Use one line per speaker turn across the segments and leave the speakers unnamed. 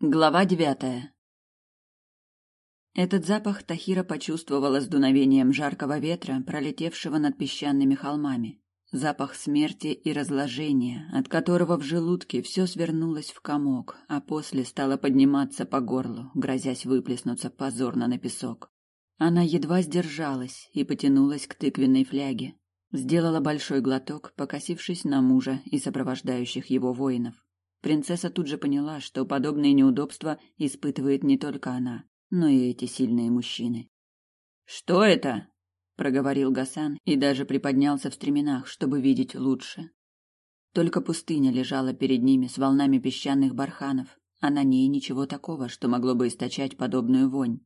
Глава девятая. Этот запах Тахира почувствовала с дуновением жаркого ветра, пролетевшего над песчаными холмами. Запах смерти и разложения, от которого в желудке все свернулось в комок, а после стало подниматься по горлу, грозясь выплеснуться позорно на песок. Она едва сдержалась и потянулась к тыквенной фляге. Сделала большой глоток, покосившись на мужа и сопровождающих его воинов. Принцесса тут же поняла, что подобные неудобства испытывает не только она, но и эти сильные мужчины. «Что это?» – проговорил Гасан и даже приподнялся в стременах, чтобы видеть лучше. Только пустыня лежала перед ними с волнами песчаных барханов, а на ней ничего такого, что могло бы источать подобную вонь.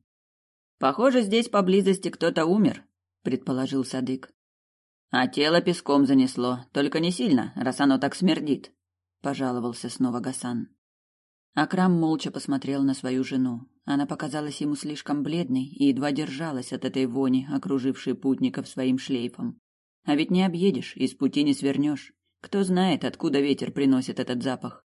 «Похоже, здесь поблизости кто-то умер», – предположил Садык. «А тело песком занесло, только не сильно, раз оно так смердит», пожаловался снова Гасан. Акрам молча посмотрел на свою жену. Она показалась ему слишком бледной и едва держалась от этой вони, окружившей путников своим шлейфом. А ведь не объедешь, из пути не свернешь. Кто знает, откуда ветер приносит этот запах.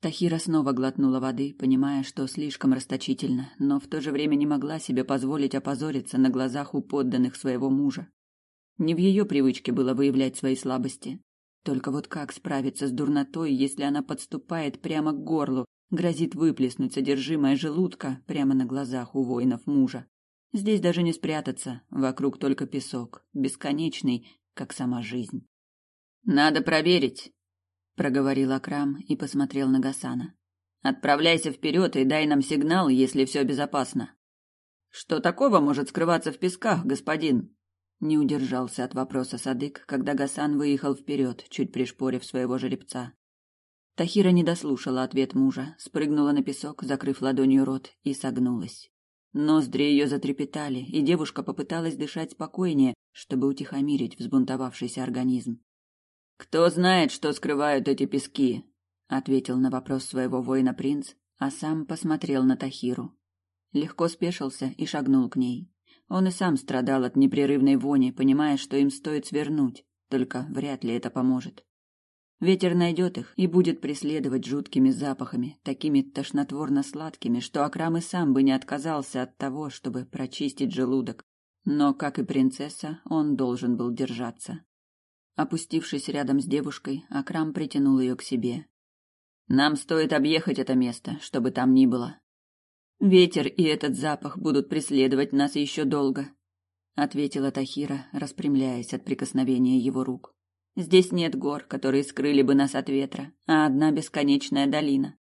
Тахира снова глотнула воды, понимая, что слишком расточительно, но в то же время не могла себе позволить опозориться на глазах у подданных своего мужа. Не в ее привычке было выявлять свои слабости. Только вот как справиться с дурнотой, если она подступает прямо к горлу, грозит выплеснуть содержимое желудка прямо на глазах у воинов мужа? Здесь даже не спрятаться, вокруг только песок, бесконечный, как сама жизнь. Надо проверить, проговорил Акрам и посмотрел на Гасана. Отправляйся вперед и дай нам сигнал, если все безопасно. Что такого может скрываться в песках, господин? Не удержался от вопроса Садык, когда Гасан выехал вперед, чуть пришпорив своего жеребца. Тахира не дослушала ответ мужа, спрыгнула на песок, закрыв ладонью рот, и согнулась. Ноздри ее затрепетали, и девушка попыталась дышать спокойнее, чтобы утихомирить взбунтовавшийся организм. «Кто знает, что скрывают эти пески?» — ответил на вопрос своего воина принц, а сам посмотрел на Тахиру. Легко спешился и шагнул к ней. Он и сам страдал от непрерывной вони, понимая, что им стоит свернуть, только вряд ли это поможет. Ветер найдет их и будет преследовать жуткими запахами, такими тошнотворно-сладкими, что Акрам и сам бы не отказался от того, чтобы прочистить желудок. Но, как и принцесса, он должен был держаться. Опустившись рядом с девушкой, Акрам притянул ее к себе. «Нам стоит объехать это место, чтобы там ни было», Ветер и этот запах будут преследовать нас еще долго, ответила Тахира, распрямляясь от прикосновения его рук. Здесь нет гор, которые скрыли бы нас от ветра, а одна бесконечная долина.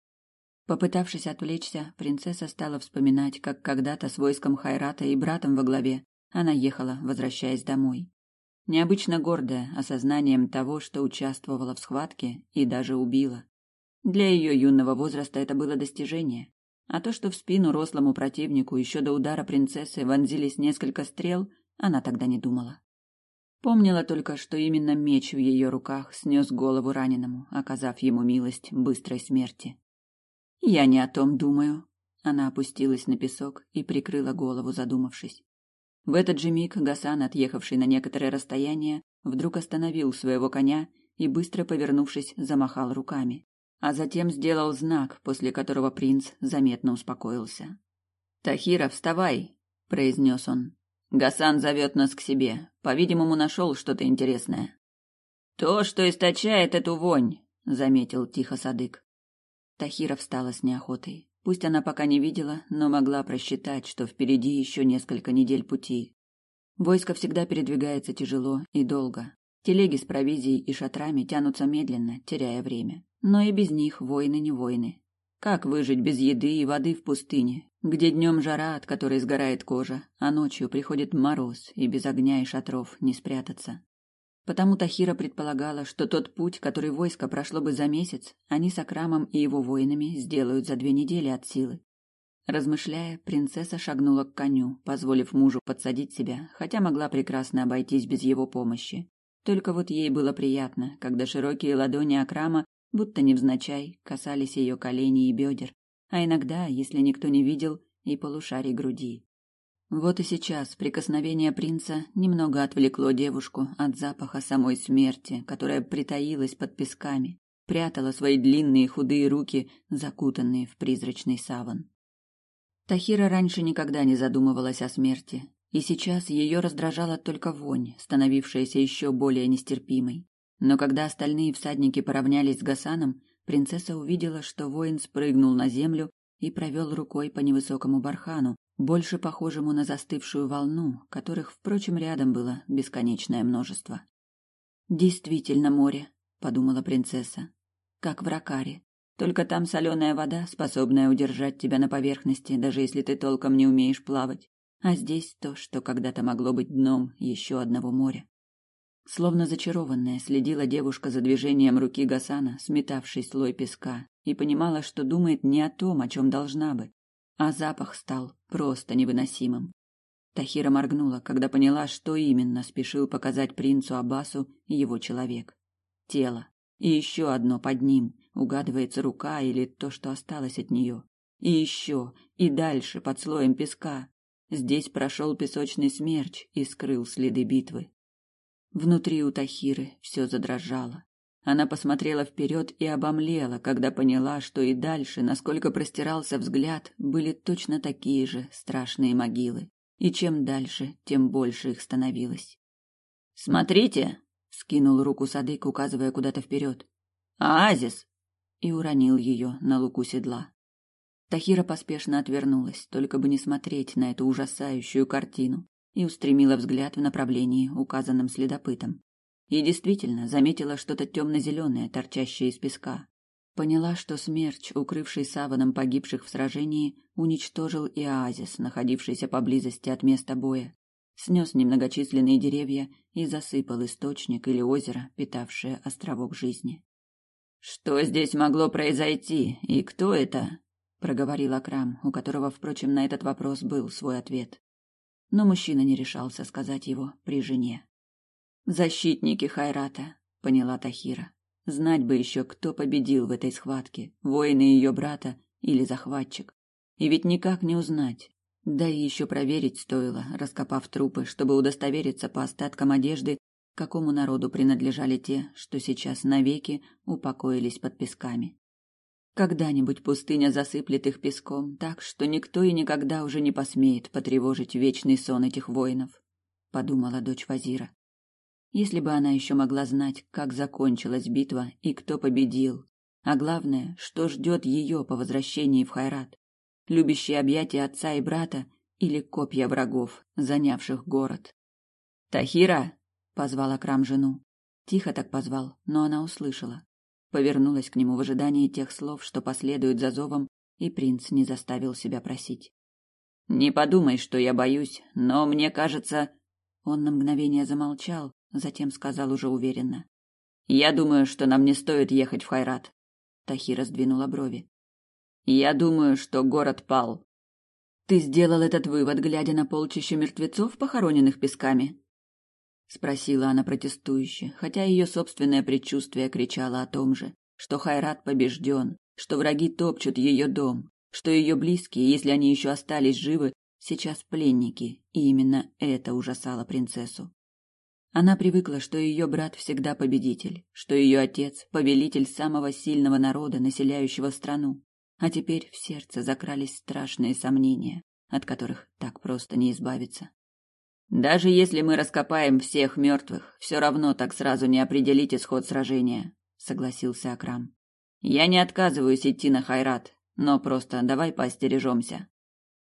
Попытавшись отвлечься, принцесса стала вспоминать, как когда-то с войском Хайрата и братом во главе она ехала, возвращаясь домой. Необычно гордая осознанием того, что участвовала в схватке и даже убила. Для ее юного возраста это было достижение. А то, что в спину рослому противнику еще до удара принцессы вонзились несколько стрел, она тогда не думала. Помнила только, что именно меч в ее руках снес голову раненому, оказав ему милость быстрой смерти. «Я не о том думаю». Она опустилась на песок и прикрыла голову, задумавшись. В этот же миг Гасан, отъехавший на некоторое расстояние, вдруг остановил своего коня и, быстро повернувшись, замахал руками а затем сделал знак, после которого принц заметно успокоился. «Тахира, вставай!» – произнес он. «Гасан зовет нас к себе. По-видимому, нашел что-то интересное». «То, что источает эту вонь», – заметил тихо Садык. Тахира встала с неохотой. Пусть она пока не видела, но могла просчитать, что впереди еще несколько недель пути. Войско всегда передвигается тяжело и долго. Телеги с провизией и шатрами тянутся медленно, теряя время. Но и без них войны не войны. Как выжить без еды и воды в пустыне, где днем жара, от которой сгорает кожа, а ночью приходит мороз, и без огня и шатров не спрятаться? Потому Тахира предполагала, что тот путь, который войско прошло бы за месяц, они с Акрамом и его воинами сделают за две недели от силы. Размышляя, принцесса шагнула к коню, позволив мужу подсадить себя, хотя могла прекрасно обойтись без его помощи. Только вот ей было приятно, когда широкие ладони Акрама будто невзначай касались ее коленей и бедер, а иногда, если никто не видел, и полушарий груди. Вот и сейчас прикосновение принца немного отвлекло девушку от запаха самой смерти, которая притаилась под песками, прятала свои длинные худые руки, закутанные в призрачный саван. Тахира раньше никогда не задумывалась о смерти, и сейчас ее раздражала только вонь, становившаяся еще более нестерпимой. Но когда остальные всадники поравнялись с Гасаном, принцесса увидела, что воин спрыгнул на землю и провел рукой по невысокому бархану, больше похожему на застывшую волну, которых, впрочем, рядом было бесконечное множество. «Действительно море», — подумала принцесса, — «как в Ракаре. Только там соленая вода, способная удержать тебя на поверхности, даже если ты толком не умеешь плавать. А здесь то, что когда-то могло быть дном еще одного моря. Словно зачарованная, следила девушка за движением руки Гасана, сметавшей слой песка, и понимала, что думает не о том, о чем должна бы, а запах стал просто невыносимым. Тахира моргнула, когда поняла, что именно спешил показать принцу Аббасу его человек. Тело. И еще одно под ним, угадывается рука или то, что осталось от нее. И еще, и дальше, под слоем песка. Здесь прошел песочный смерч и скрыл следы битвы. Внутри у Тахиры все задрожало. Она посмотрела вперед и обомлела, когда поняла, что и дальше, насколько простирался взгляд, были точно такие же страшные могилы. И чем дальше, тем больше их становилось. «Смотрите!» — скинул руку Садык, указывая куда-то вперед. «Оазис!» и уронил ее на луку седла. Тахира поспешно отвернулась, только бы не смотреть на эту ужасающую картину и устремила взгляд в направлении, указанном следопытом. И действительно заметила что-то темно-зеленое, торчащее из песка. Поняла, что смерч, укрывший саваном погибших в сражении, уничтожил и оазис, находившийся поблизости от места боя, снес немногочисленные деревья и засыпал источник или озеро, питавшее островок жизни. «Что здесь могло произойти, и кто это?» — проговорил Акрам, у которого, впрочем, на этот вопрос был свой ответ но мужчина не решался сказать его при жене. «Защитники Хайрата», — поняла Тахира. Знать бы еще, кто победил в этой схватке, воины ее брата или захватчик. И ведь никак не узнать. Да и еще проверить стоило, раскопав трупы, чтобы удостовериться по остаткам одежды, какому народу принадлежали те, что сейчас навеки упокоились под песками. Когда-нибудь пустыня засыплет их песком, так что никто и никогда уже не посмеет потревожить вечный сон этих воинов, подумала дочь Вазира. Если бы она еще могла знать, как закончилась битва и кто победил, а главное, что ждет ее по возвращении в Хайрат, любящие объятия отца и брата или копья врагов, занявших город. Тахира, позвал Акрам жену. Тихо так позвал, но она услышала повернулась к нему в ожидании тех слов, что последуют за зовом, и принц не заставил себя просить. Не подумай, что я боюсь, но мне кажется, он на мгновение замолчал, затем сказал уже уверенно: "Я думаю, что нам не стоит ехать в Хайрат". Тахира сдвинула брови. "Я думаю, что город пал". Ты сделал этот вывод, глядя на полчище мертвецов, похороненных песками? Спросила она протестующе, хотя ее собственное предчувствие кричало о том же, что Хайрат побежден, что враги топчут ее дом, что ее близкие, если они еще остались живы, сейчас пленники, и именно это ужасало принцессу. Она привыкла, что ее брат всегда победитель, что ее отец повелитель самого сильного народа, населяющего страну, а теперь в сердце закрались страшные сомнения, от которых так просто не избавиться. Даже если мы раскопаем всех мертвых, все равно так сразу не определить исход сражения, согласился Акрам. Я не отказываюсь идти на Хайрат, но просто давай поостережемся.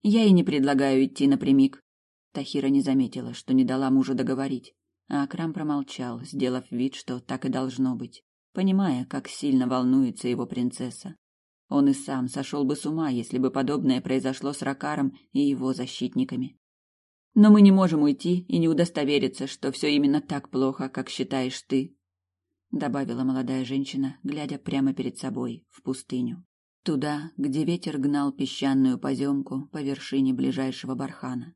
Я и не предлагаю идти напрямик. Тахира не заметила, что не дала мужу договорить, а Акрам промолчал, сделав вид, что так и должно быть, понимая, как сильно волнуется его принцесса. Он и сам сошел бы с ума, если бы подобное произошло с Ракаром и его защитниками. Но мы не можем уйти и не удостовериться, что все именно так плохо, как считаешь ты, добавила молодая женщина, глядя прямо перед собой в пустыню, туда, где ветер гнал песчаную поземку по вершине ближайшего бархана.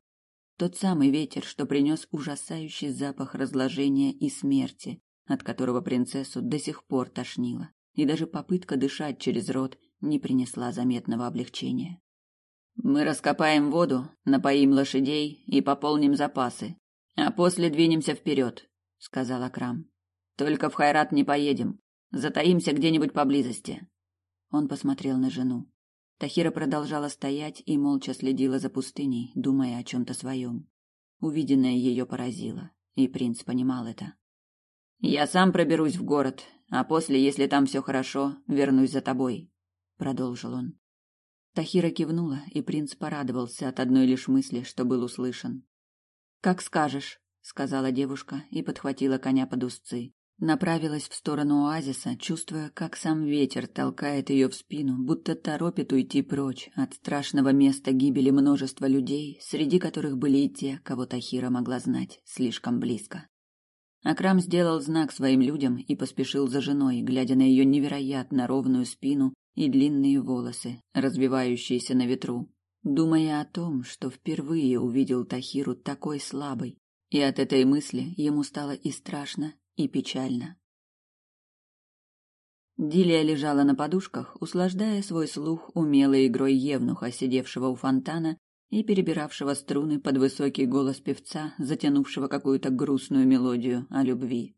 Тот самый ветер, что принес ужасающий запах разложения и смерти, от которого принцессу до сих пор тошнило, и даже попытка дышать через рот не принесла заметного облегчения. Мы раскопаем воду, напоим лошадей и пополним запасы, а после двинемся вперед, сказал Акрам. Только в Хайрат не поедем. Затаимся где-нибудь поблизости. Он посмотрел на жену. Тахира продолжала стоять и молча следила за пустыней, думая о чем-то своем. Увиденное ее поразило, и принц понимал это. «Я сам проберусь в город, а после, если там все хорошо, вернусь за тобой», — продолжил он. Тахира кивнула, и принц порадовался от одной лишь мысли, что был услышан. «Как скажешь», — сказала девушка и подхватила коня под узцы. Направилась в сторону оазиса, чувствуя, как сам ветер толкает ее в спину, будто торопит уйти прочь от страшного места гибели множества людей, среди которых были и те, кого Тахира могла знать слишком близко. Акрам сделал знак своим людям и поспешил за женой, глядя на ее невероятно ровную спину и длинные волосы, развивающиеся на ветру, думая о том, что впервые увидел Тахиру такой слабой, и от этой мысли ему стало и страшно, и печально. Дилия лежала на подушках, услаждая свой слух умелой игрой евнуха, сидевшего у фонтана и перебиравшего струны под высокий голос певца, затянувшего какую-то грустную мелодию о любви.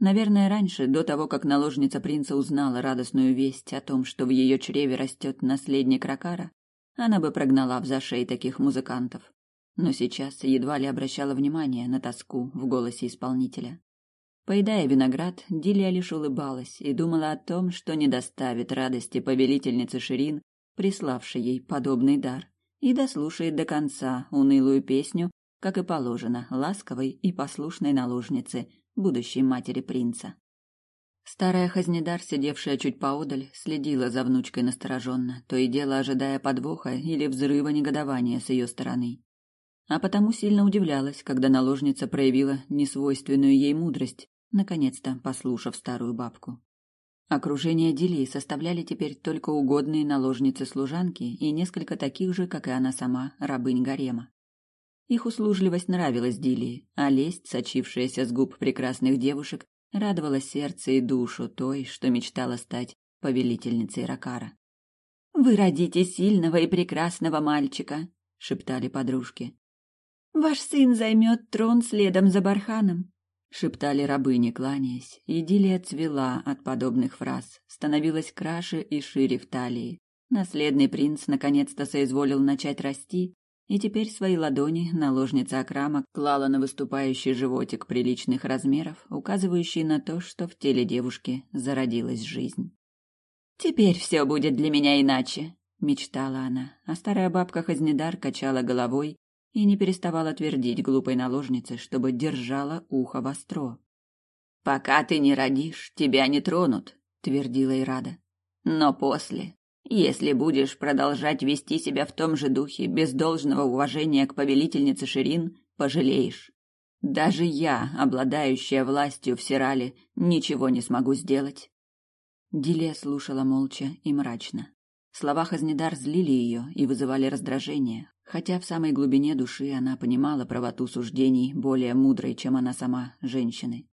Наверное, раньше, до того, как наложница принца узнала радостную весть о том, что в ее чреве растет наследник Ракара, она бы прогнала в зашей таких музыкантов. Но сейчас едва ли обращала внимание на тоску в голосе исполнителя. Поедая виноград, Дилия лишь улыбалась и думала о том, что не доставит радости повелительнице Ширин, приславшей ей подобный дар, и дослушает до конца унылую песню, как и положено, ласковой и послушной наложнице, будущей матери принца. Старая Хазнедар, сидевшая чуть поодаль, следила за внучкой настороженно, то и дело ожидая подвоха или взрыва негодования с ее стороны. А потому сильно удивлялась, когда наложница проявила несвойственную ей мудрость, наконец-то послушав старую бабку. Окружение Дилии составляли теперь только угодные наложницы-служанки и несколько таких же, как и она сама, рабынь гарема. Их услужливость нравилась Дилии, а лесть, сочившаяся с губ прекрасных девушек, радовала сердце и душу той, что мечтала стать повелительницей Ракара. «Вы родите сильного и прекрасного мальчика», — шептали подружки. «Ваш сын займет трон следом за Барханом шептали рабыни, кланяясь. Идиллия цвела от подобных фраз, становилась краше и шире в талии. Наследный принц наконец-то соизволил начать расти, и теперь свои ладони наложница Акрама клала на выступающий животик приличных размеров, указывающий на то, что в теле девушки зародилась жизнь. «Теперь все будет для меня иначе», — мечтала она, а старая бабка Хазнедар качала головой и не переставала твердить глупой наложнице, чтобы держала ухо востро. «Пока ты не родишь, тебя не тронут», — твердила Ирада. «Но после, если будешь продолжать вести себя в том же духе, без должного уважения к повелительнице Ширин, пожалеешь. Даже я, обладающая властью в Сирале, ничего не смогу сделать». Дилия слушала молча и мрачно. Слова Хазнедар злили ее и вызывали раздражение, хотя в самой глубине души она понимала правоту суждений более мудрой, чем она сама, женщины.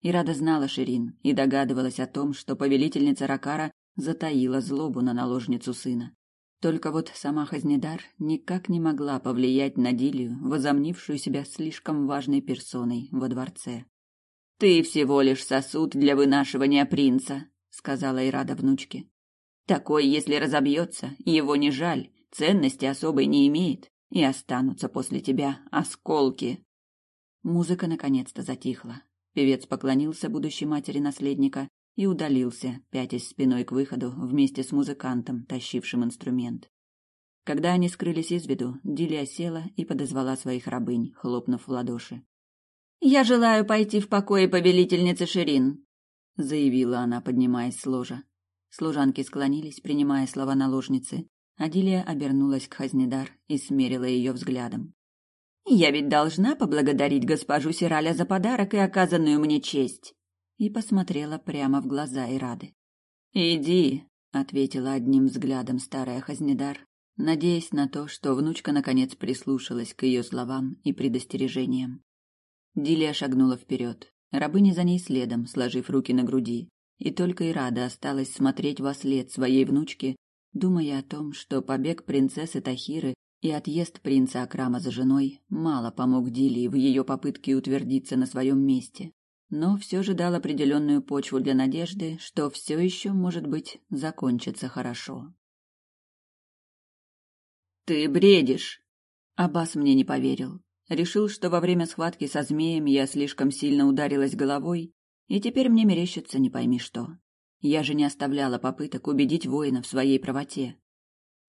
И рада знала Ширин и догадывалась о том, что повелительница Ракара затаила злобу на наложницу сына. Только вот сама Хазнедар никак не могла повлиять на Дилию, возомнившую себя слишком важной персоной во дворце. «Ты всего лишь сосуд для вынашивания принца», — сказала Ирада внучке. Такой, если разобьется, его не жаль, ценности особой не имеет, и останутся после тебя осколки. Музыка наконец-то затихла. Певец поклонился будущей матери наследника и удалился, пятясь спиной к выходу вместе с музыкантом, тащившим инструмент. Когда они скрылись из виду, Дилия села и подозвала своих рабынь, хлопнув в ладоши. «Я желаю пойти в покое повелительницы Ширин», — заявила она, поднимаясь с ложа. Служанки склонились, принимая слова наложницы. Адилия обернулась к Хазнедар и смерила ее взглядом. «Я ведь должна поблагодарить госпожу Сираля за подарок и оказанную мне честь!» И посмотрела прямо в глаза Ирады. «Иди», — ответила одним взглядом старая Хазнедар, надеясь на то, что внучка наконец прислушалась к ее словам и предостережениям. Дилия шагнула вперед. Рабыня за ней следом, сложив руки на груди и только и рада осталась смотреть во след своей внучке, думая о том, что побег принцессы Тахиры и отъезд принца Акрама за женой мало помог Дилии в ее попытке утвердиться на своем месте. Но все же дал определенную почву для надежды, что все еще, может быть, закончится хорошо. «Ты бредишь!» Аббас мне не поверил. Решил, что во время схватки со змеем я слишком сильно ударилась головой, и теперь мне мерещится не пойми что. Я же не оставляла попыток убедить воина в своей правоте.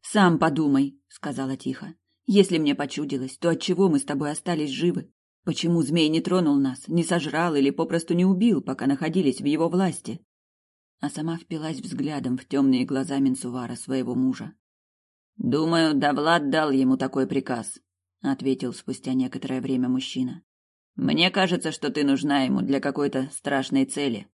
«Сам подумай», — сказала тихо. «Если мне почудилось, то отчего мы с тобой остались живы? Почему змей не тронул нас, не сожрал или попросту не убил, пока находились в его власти?» А сама впилась взглядом в темные глаза Менсувара своего мужа. «Думаю, Давлад дал ему такой приказ», — ответил спустя некоторое время мужчина. «Мне кажется, что ты нужна ему для какой-то страшной цели».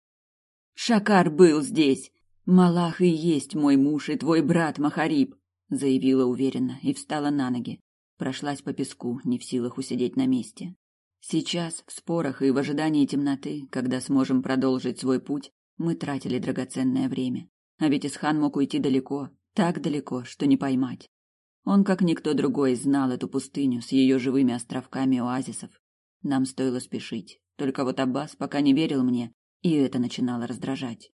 «Шакар был здесь! Малах и есть мой муж и твой брат Махариб!» — заявила уверенно и встала на ноги. Прошлась по песку, не в силах усидеть на месте. Сейчас, в спорах и в ожидании темноты, когда сможем продолжить свой путь, мы тратили драгоценное время. А ведь Исхан мог уйти далеко, так далеко, что не поймать. Он, как никто другой, знал эту пустыню с ее живыми островками оазисов. Нам стоило спешить. Только вот Аббас пока не верил мне, и это начинало раздражать.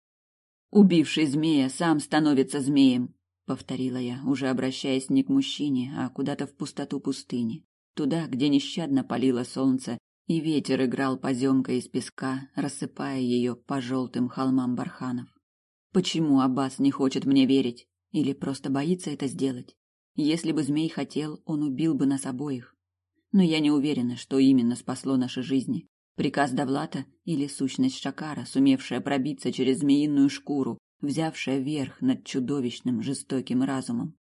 «Убивший змея сам становится змеем», — повторила я, уже обращаясь не к мужчине, а куда-то в пустоту пустыни туда, где нещадно палило солнце, и ветер играл поземкой из песка, рассыпая ее по желтым холмам барханов. Почему Аббас не хочет мне верить? Или просто боится это сделать? Если бы змей хотел, он убил бы нас обоих. Но я не уверена, что именно спасло наши жизни. Приказ Давлата или сущность Шакара, сумевшая пробиться через змеиную шкуру, взявшая верх над чудовищным жестоким разумом.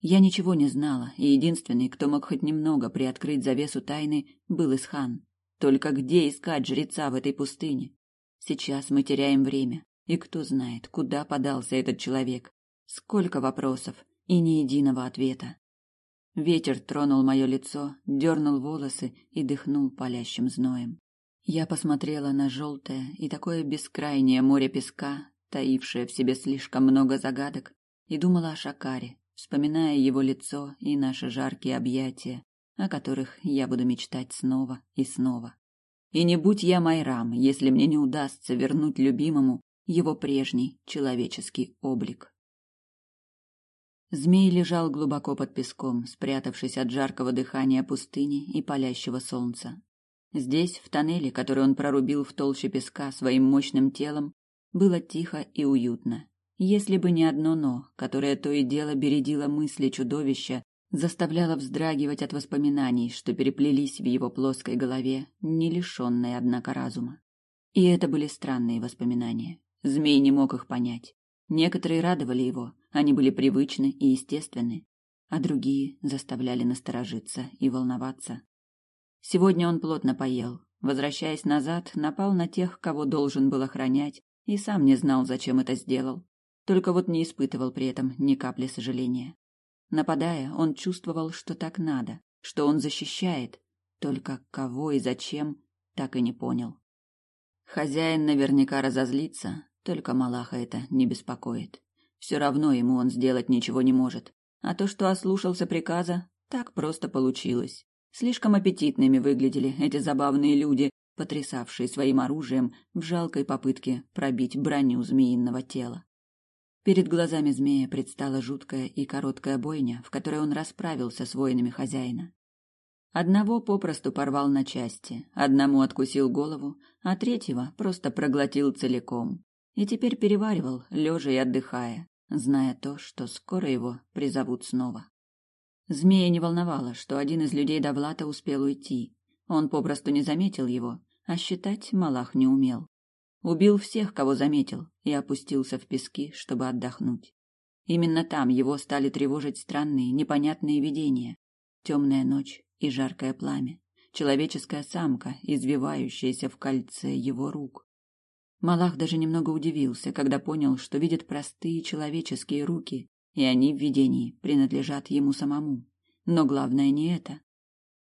Я ничего не знала, и единственный, кто мог хоть немного приоткрыть завесу тайны, был Исхан. Только где искать жреца в этой пустыне? Сейчас мы теряем время, и кто знает, куда подался этот человек. Сколько вопросов и ни единого ответа. Ветер тронул мое лицо, дернул волосы и дыхнул палящим зноем. Я посмотрела на желтое и такое бескрайнее море песка, таившее в себе слишком много загадок, и думала о Шакаре, вспоминая его лицо и наши жаркие объятия, о которых я буду мечтать снова и снова. И не будь я Майрам, если мне не удастся вернуть любимому его прежний человеческий облик. Змей лежал глубоко под песком, спрятавшись от жаркого дыхания пустыни и палящего солнца. Здесь, в тоннеле, который он прорубил в толще песка своим мощным телом, было тихо и уютно. Если бы не одно «но», которое то и дело бередило мысли чудовища, заставляло вздрагивать от воспоминаний, что переплелись в его плоской голове, не лишенной, однако, разума. И это были странные воспоминания. Змей не мог их понять. Некоторые радовали его, они были привычны и естественны, а другие заставляли насторожиться и волноваться. Сегодня он плотно поел. Возвращаясь назад, напал на тех, кого должен был охранять, и сам не знал, зачем это сделал. Только вот не испытывал при этом ни капли сожаления. Нападая, он чувствовал, что так надо, что он защищает, только кого и зачем, так и не понял. Хозяин наверняка разозлится, только Малаха это не беспокоит. Все равно ему он сделать ничего не может. А то, что ослушался приказа, так просто получилось. Слишком аппетитными выглядели эти забавные люди, потрясавшие своим оружием в жалкой попытке пробить броню змеиного тела. Перед глазами змея предстала жуткая и короткая бойня, в которой он расправился с воинами хозяина. Одного попросту порвал на части, одному откусил голову, а третьего просто проглотил целиком. И теперь переваривал, лежа и отдыхая, зная то, что скоро его призовут снова. Змея не волновало, что один из людей Давлата успел уйти. Он попросту не заметил его, а считать Малах не умел. Убил всех, кого заметил, и опустился в пески, чтобы отдохнуть. Именно там его стали тревожить странные, непонятные видения. Темная ночь и жаркое пламя. Человеческая самка, извивающаяся в кольце его рук. Малах даже немного удивился, когда понял, что видит простые человеческие руки, и они в видении принадлежат ему самому. Но главное не это.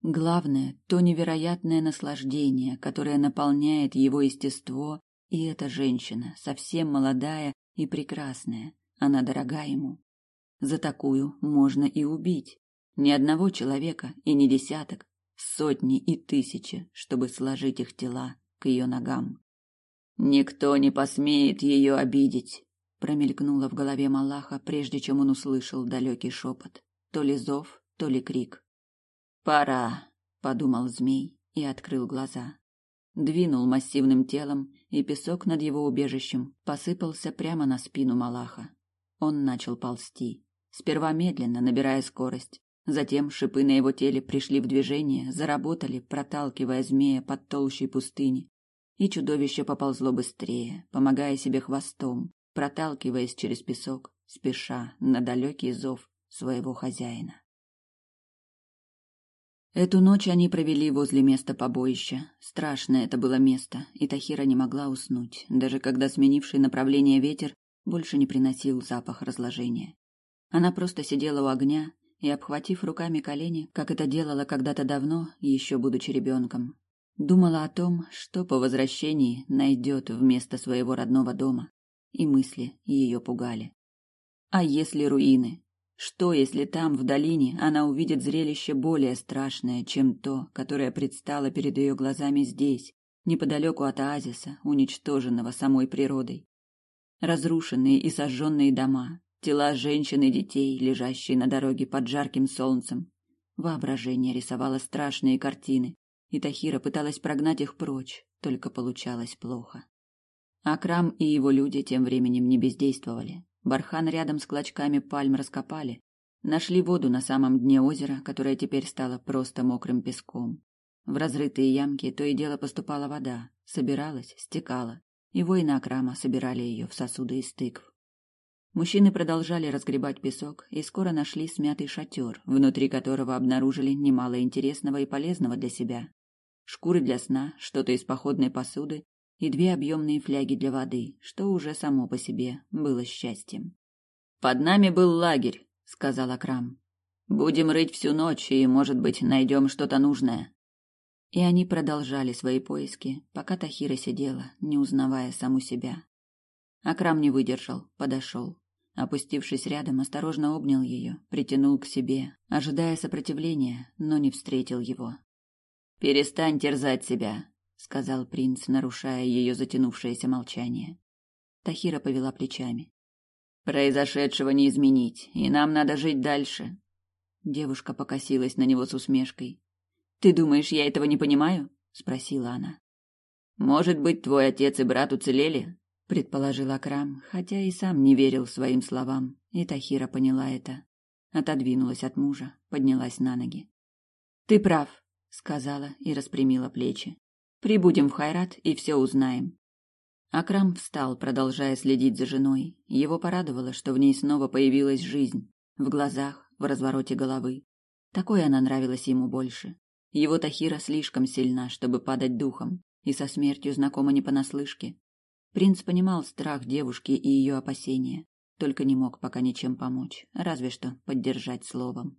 Главное — то невероятное наслаждение, которое наполняет его естество и эта женщина, совсем молодая и прекрасная, она дорога ему. За такую можно и убить. Ни одного человека и не десяток, сотни и тысячи, чтобы сложить их тела к ее ногам. Никто не посмеет ее обидеть, промелькнуло в голове Малаха, прежде чем он услышал далекий шепот, то ли зов, то ли крик. Пора, подумал змей и открыл глаза. Двинул массивным телом, и песок над его убежищем посыпался прямо на спину Малаха. Он начал ползти, сперва медленно, набирая скорость, Затем шипы на его теле пришли в движение, заработали, проталкивая змея под толщей пустыни. И чудовище поползло быстрее, помогая себе хвостом, проталкиваясь через песок, спеша на далекий зов своего хозяина. Эту ночь они провели возле места побоища. Страшное это было место, и Тахира не могла уснуть, даже когда сменивший направление ветер больше не приносил запах разложения. Она просто сидела у огня и, обхватив руками колени, как это делала когда-то давно, еще будучи ребенком, думала о том, что по возвращении найдет вместо своего родного дома, и мысли ее пугали. А если руины? Что, если там, в долине, она увидит зрелище более страшное, чем то, которое предстало перед ее глазами здесь, неподалеку от оазиса, уничтоженного самой природой? Разрушенные и сожженные дома, Тела женщин и детей, лежащие на дороге под жарким солнцем. Воображение рисовало страшные картины, и Тахира пыталась прогнать их прочь, только получалось плохо. Акрам и его люди тем временем не бездействовали. Бархан рядом с клочками пальм раскопали, нашли воду на самом дне озера, которое теперь стало просто мокрым песком. В разрытые ямки то и дело поступала вода, собиралась, стекала, и воины Акрама собирали ее в сосуды из тыкв. Мужчины продолжали разгребать песок и скоро нашли смятый шатер, внутри которого обнаружили немало интересного и полезного для себя. Шкуры для сна, что-то из походной посуды и две объемные фляги для воды, что уже само по себе было счастьем. «Под нами был лагерь», — сказал Акрам. «Будем рыть всю ночь и, может быть, найдем что-то нужное». И они продолжали свои поиски, пока Тахира сидела, не узнавая саму себя. Акрам не выдержал, подошел. Опустившись рядом, осторожно обнял ее, притянул к себе, ожидая сопротивления, но не встретил его. «Перестань терзать себя», — сказал принц, нарушая ее затянувшееся молчание. Тахира повела плечами. «Произошедшего не изменить, и нам надо жить дальше». Девушка покосилась на него с усмешкой. «Ты думаешь, я этого не понимаю?» — спросила она. «Может быть, твой отец и брат уцелели, предположил Акрам, хотя и сам не верил своим словам, и Тахира поняла это. Отодвинулась от мужа, поднялась на ноги. Ты прав, сказала и распрямила плечи. Прибудем в Хайрат и все узнаем. Акрам встал, продолжая следить за женой. Его порадовало, что в ней снова появилась жизнь, в глазах, в развороте головы. Такой она нравилась ему больше. Его Тахира слишком сильна, чтобы падать духом, и со смертью знакома не понаслышке. Принц понимал страх девушки и ее опасения, только не мог пока ничем помочь, разве что поддержать словом.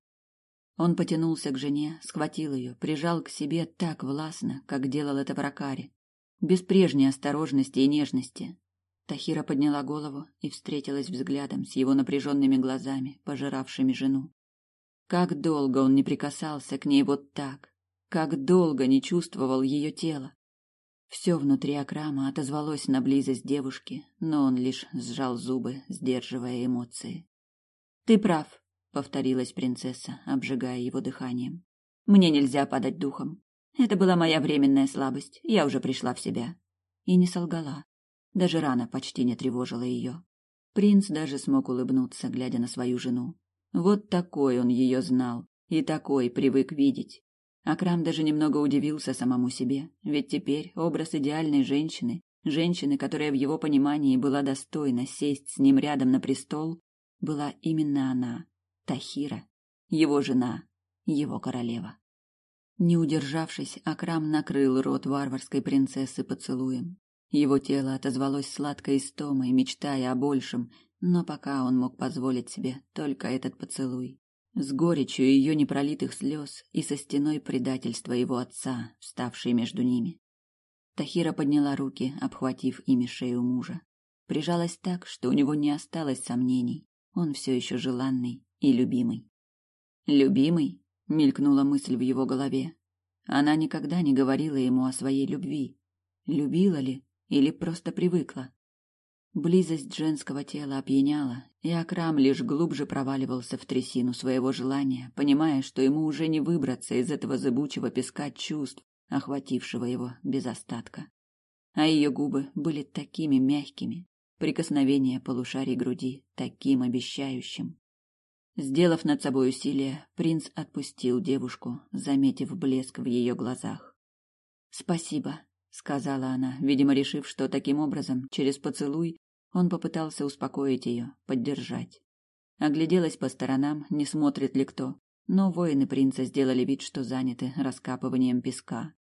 Он потянулся к жене, схватил ее, прижал к себе так властно, как делал это в Ракаре, без прежней осторожности и нежности. Тахира подняла голову и встретилась взглядом с его напряженными глазами, пожиравшими жену. Как долго он не прикасался к ней вот так, как долго не чувствовал ее тело. Все внутри Акрама отозвалось на близость девушки, но он лишь сжал зубы, сдерживая эмоции. Ты прав, повторилась принцесса, обжигая его дыханием. Мне нельзя падать духом. Это была моя временная слабость. Я уже пришла в себя. И не солгала. Даже рана почти не тревожила ее. Принц даже смог улыбнуться, глядя на свою жену. Вот такой он ее знал и такой привык видеть. Акрам даже немного удивился самому себе, ведь теперь образ идеальной женщины, женщины, которая в его понимании была достойна сесть с ним рядом на престол, была именно она, Тахира, его жена, его королева. Не удержавшись, Акрам накрыл рот варварской принцессы поцелуем. Его тело отозвалось сладкой истомой, мечтая о большем, но пока он мог позволить себе только этот поцелуй с горечью ее непролитых слез и со стеной предательства его отца, вставшей между ними. Тахира подняла руки, обхватив ими шею мужа. Прижалась так, что у него не осталось сомнений. Он все еще желанный и любимый. «Любимый?» — мелькнула мысль в его голове. Она никогда не говорила ему о своей любви. любила ли или просто привыкла. Близость женского тела опьяняла, и Акрам лишь глубже проваливался в трясину своего желания, понимая, что ему уже не выбраться из этого зыбучего песка чувств, охватившего его без остатка. А ее губы были такими мягкими, прикосновение полушарий груди таким обещающим. Сделав над собой усилие, принц отпустил девушку, заметив блеск в ее глазах. «Спасибо», — сказала она, видимо, решив, что таким образом, через поцелуй, он попытался успокоить ее, поддержать. Огляделась по сторонам, не смотрит ли кто, но воины принца сделали вид, что заняты раскапыванием песка.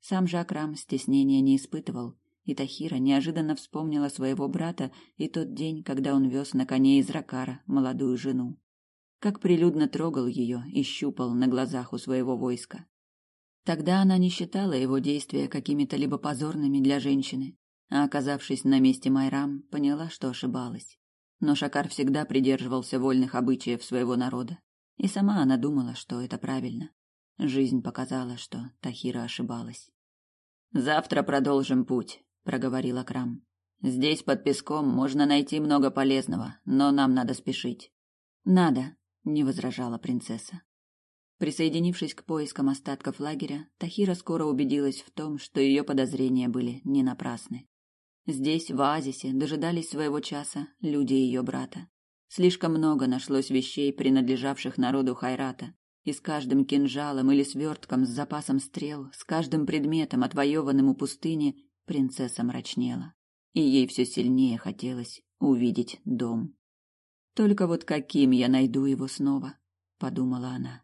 Сам же Акрам стеснения не испытывал, и Тахира неожиданно вспомнила своего брата и тот день, когда он вез на коне из Ракара молодую жену как прилюдно трогал ее и щупал на глазах у своего войска. Тогда она не считала его действия какими-то либо позорными для женщины, а оказавшись на месте Майрам, поняла, что ошибалась. Но Шакар всегда придерживался вольных обычаев своего народа, и сама она думала, что это правильно. Жизнь показала, что Тахира ошибалась. Завтра продолжим путь, проговорила Крам. Здесь под песком можно найти много полезного, но нам надо спешить. Надо, не возражала принцесса. Присоединившись к поискам остатков лагеря, Тахира скоро убедилась в том, что ее подозрения были не напрасны. Здесь, в оазисе, дожидались своего часа люди ее брата. Слишком много нашлось вещей, принадлежавших народу Хайрата, и с каждым кинжалом или свертком с запасом стрел, с каждым предметом, отвоеванным у пустыни, принцесса мрачнела, и ей все сильнее хотелось увидеть дом. Только вот каким я найду его снова, подумала она.